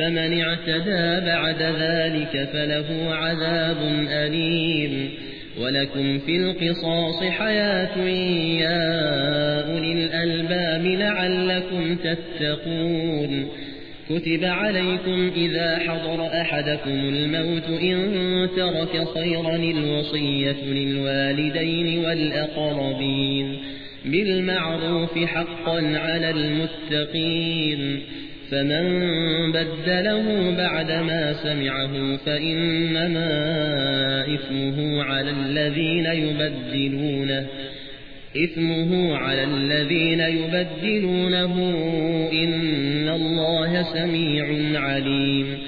فمن اعتدى بعد ذلك فله عذاب أليم. ولكم في القصاص حياة يا أولي الألباب لعلكم تتقون. كتب عليكم إذا حضر أحدكم الموت إن ترك خيرا الوصية للوالدين والأقربين. بالمعروف حقا على المتقين. فمن بدله بعدما سمعه فإنما إثمه على الذين يبدلونه إثمه على الذين يبدلونه إن الله سميع عليم